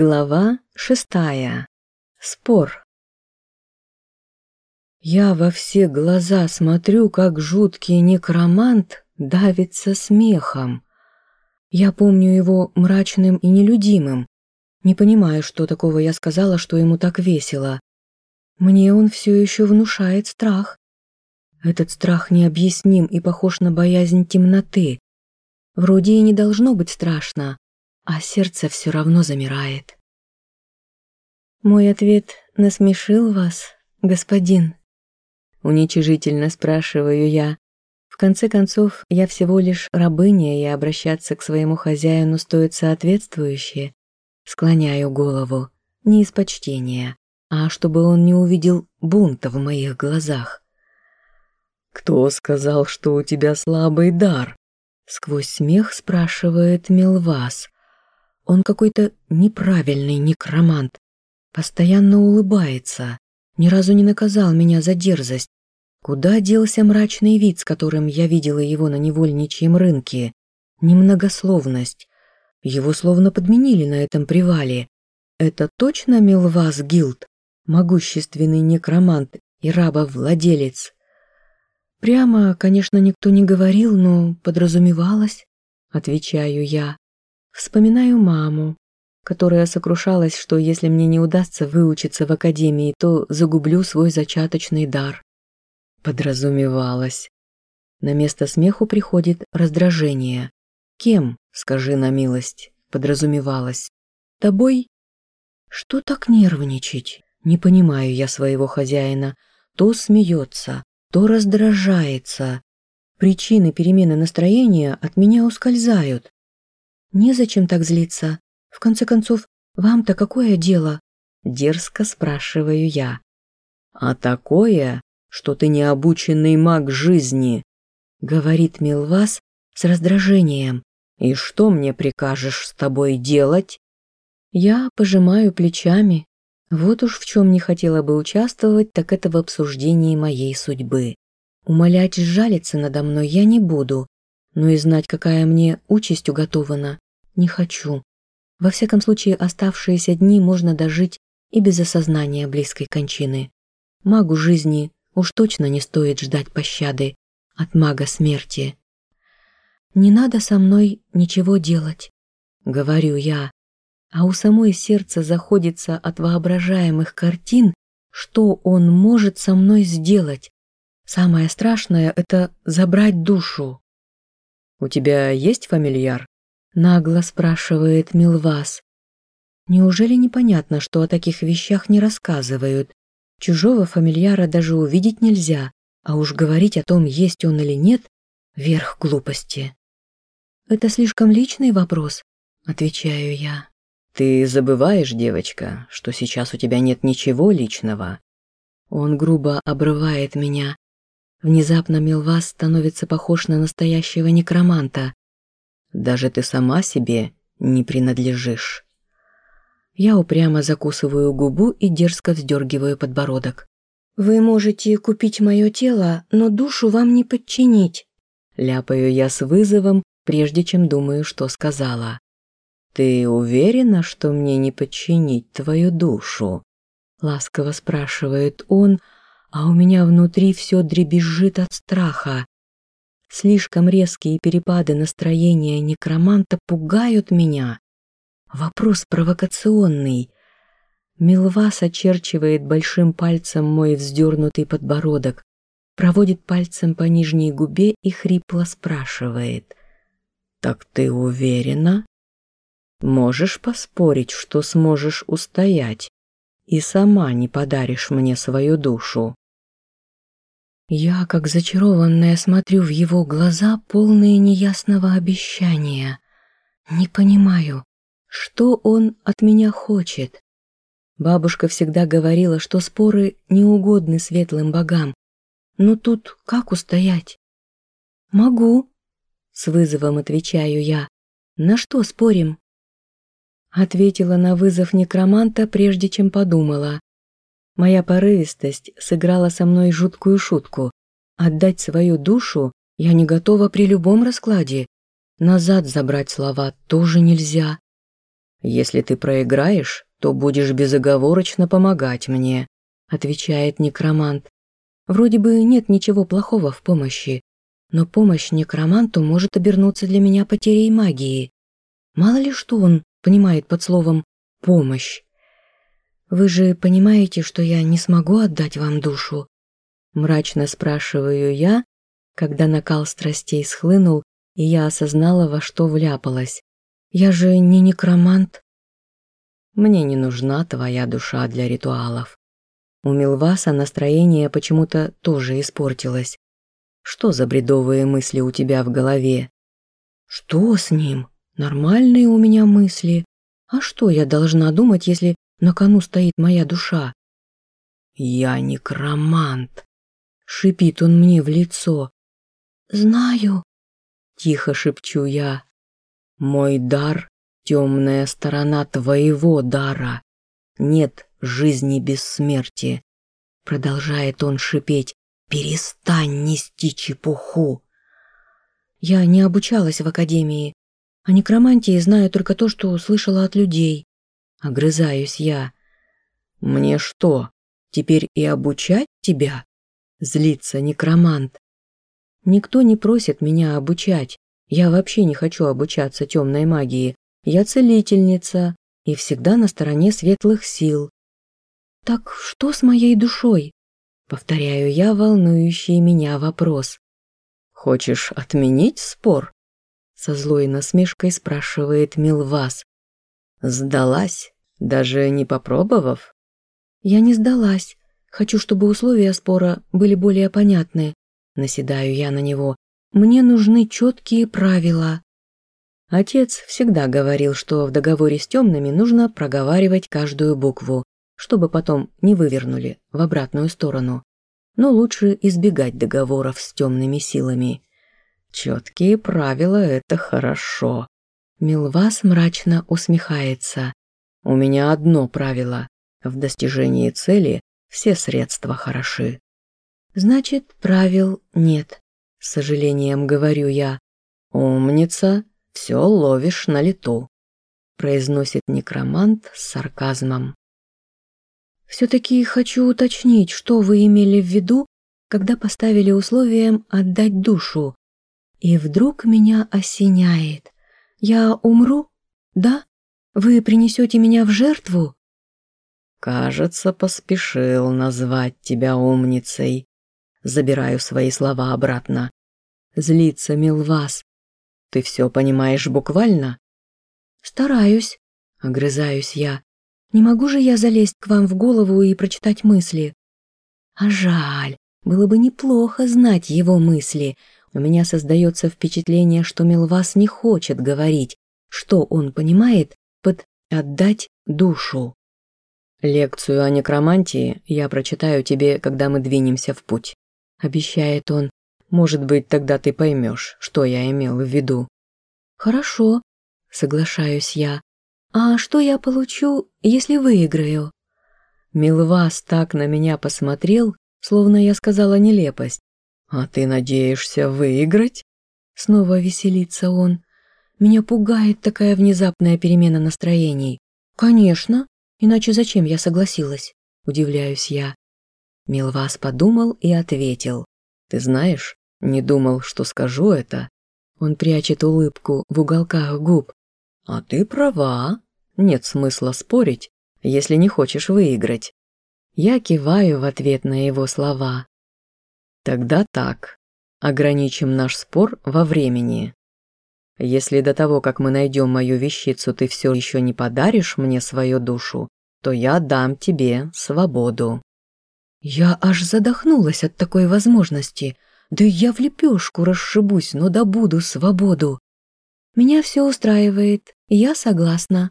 Глава шестая. Спор. Я во все глаза смотрю, как жуткий некромант давится смехом. Я помню его мрачным и нелюдимым. Не понимаю, что такого я сказала, что ему так весело. Мне он все еще внушает страх. Этот страх необъясним и похож на боязнь темноты. Вроде и не должно быть страшно, а сердце все равно замирает. Мой ответ насмешил вас, господин? Уничижительно спрашиваю я. В конце концов, я всего лишь рабыня, и обращаться к своему хозяину стоит соответствующе. Склоняю голову, не из почтения, а чтобы он не увидел бунта в моих глазах. «Кто сказал, что у тебя слабый дар?» Сквозь смех спрашивает Милвас. Он какой-то неправильный некромант. Постоянно улыбается. Ни разу не наказал меня за дерзость. Куда делся мрачный вид, с которым я видела его на невольничьем рынке? Немногословность. Его словно подменили на этом привале. Это точно Милвас Гилд? Могущественный некромант и рабовладелец? Прямо, конечно, никто не говорил, но подразумевалось, отвечаю я. Вспоминаю маму, которая сокрушалась, что если мне не удастся выучиться в академии, то загублю свой зачаточный дар. Подразумевалось. На место смеху приходит раздражение. Кем, скажи на милость, подразумевалось? Тобой? Что так нервничать? Не понимаю я своего хозяина. То смеется, то раздражается. Причины перемены настроения от меня ускользают. Незачем так злиться. В конце концов, вам-то какое дело? Дерзко спрашиваю я. А такое, что ты не обученный маг жизни, говорит Милвас с раздражением. И что мне прикажешь с тобой делать? Я пожимаю плечами. Вот уж в чем не хотела бы участвовать, так это в обсуждении моей судьбы. Умолять жалиться надо мной я не буду, но и знать, какая мне участь уготована, не хочу. Во всяком случае, оставшиеся дни можно дожить и без осознания близкой кончины. Магу жизни уж точно не стоит ждать пощады от мага смерти. «Не надо со мной ничего делать», — говорю я, а у самой сердца заходится от воображаемых картин, что он может со мной сделать. Самое страшное — это забрать душу. «У тебя есть фамильяр?» — нагло спрашивает Милвас. Неужели непонятно, что о таких вещах не рассказывают? Чужого фамильяра даже увидеть нельзя, а уж говорить о том, есть он или нет, верх глупости. «Это слишком личный вопрос», — отвечаю я. «Ты забываешь, девочка, что сейчас у тебя нет ничего личного?» Он грубо обрывает меня, Внезапно Милвас становится похож на настоящего некроманта. Даже ты сама себе не принадлежишь. Я упрямо закусываю губу и дерзко вздергиваю подбородок. «Вы можете купить мое тело, но душу вам не подчинить». Ляпаю я с вызовом, прежде чем думаю, что сказала. «Ты уверена, что мне не подчинить твою душу?» Ласково спрашивает он, — а у меня внутри все дребезжит от страха. Слишком резкие перепады настроения некроманта пугают меня. Вопрос провокационный. Милвас очерчивает большим пальцем мой вздернутый подбородок, проводит пальцем по нижней губе и хрипло спрашивает. «Так ты уверена? Можешь поспорить, что сможешь устоять и сама не подаришь мне свою душу?» Я, как зачарованная, смотрю в его глаза, полные неясного обещания. Не понимаю, что он от меня хочет. Бабушка всегда говорила, что споры неугодны светлым богам. Но тут как устоять? Могу, с вызовом отвечаю я. На что спорим? Ответила на вызов некроманта, прежде чем подумала. Моя порывистость сыграла со мной жуткую шутку. Отдать свою душу я не готова при любом раскладе. Назад забрать слова тоже нельзя. Если ты проиграешь, то будешь безоговорочно помогать мне», отвечает некромант. Вроде бы нет ничего плохого в помощи, но помощь некроманту может обернуться для меня потерей магии. Мало ли что он понимает под словом «помощь». «Вы же понимаете, что я не смогу отдать вам душу?» Мрачно спрашиваю я, когда накал страстей схлынул, и я осознала, во что вляпалась. «Я же не некромант». «Мне не нужна твоя душа для ритуалов». У Милваса настроение почему-то тоже испортилось. Что за бредовые мысли у тебя в голове? Что с ним? Нормальные у меня мысли. А что я должна думать, если на кону стоит моя душа? Я некромант. Шипит он мне в лицо. Знаю. Тихо шепчу я. Мой дар — темная сторона твоего дара. Нет жизни без смерти. Продолжает он шипеть. Перестань нести чепуху. Я не обучалась в академии. О некромантии знаю только то, что услышала от людей. Огрызаюсь я. Мне что, теперь и обучать тебя? Злится некромант. Никто не просит меня обучать. Я вообще не хочу обучаться темной магии. Я целительница и всегда на стороне светлых сил. Так что с моей душой? Повторяю я волнующий меня вопрос. «Хочешь отменить спор?» Со злой насмешкой спрашивает Милвас. «Сдалась, даже не попробовав?» «Я не сдалась. Хочу, чтобы условия спора были более понятны. Наседаю я на него. Мне нужны четкие правила». Отец всегда говорил, что в договоре с темными нужно проговаривать каждую букву, чтобы потом не вывернули в обратную сторону. Но лучше избегать договоров с темными силами. Четкие правила – это хорошо. Милвас мрачно усмехается. У меня одно правило. В достижении цели все средства хороши. Значит, правил нет. С сожалением говорю я. Умница, все ловишь на лету. Произносит некромант с сарказмом. Все-таки хочу уточнить, что вы имели в виду, когда поставили условием отдать душу. И вдруг меня осеняет. Я умру? Да? Вы принесете меня в жертву? Кажется, поспешил назвать тебя умницей. Забираю свои слова обратно. Злится Милвас. Ты все понимаешь буквально? Стараюсь, огрызаюсь я. Не могу же я залезть к вам в голову и прочитать мысли. А жаль, было бы неплохо знать его мысли. У меня создается впечатление, что Милвас не хочет говорить, что он понимает под «отдать душу». «Лекцию о некромантии я прочитаю тебе, когда мы двинемся в путь», — обещает он. «Может быть, тогда ты поймешь, что я имел в виду». «Хорошо», — соглашаюсь я. «А что я получу, если выиграю?» Милвас так на меня посмотрел, словно я сказала нелепость. «А ты надеешься выиграть?» Снова веселится он. Меня пугает такая внезапная перемена настроений. «Конечно, иначе зачем я согласилась?» Удивляюсь я. Милвас подумал и ответил. «Ты знаешь, не думал, что скажу это». Он прячет улыбку в уголках губ. «А ты права. Нет смысла спорить, если не хочешь выиграть». Я киваю в ответ на его слова. «Тогда так. Ограничим наш спор во времени. Если до того, как мы найдем мою вещицу, ты все еще не подаришь мне свою душу, то я дам тебе свободу». Я аж задохнулась от такой возможности. Да я в лепешку расшибусь, но добуду свободу. Меня все устраивает, я согласна.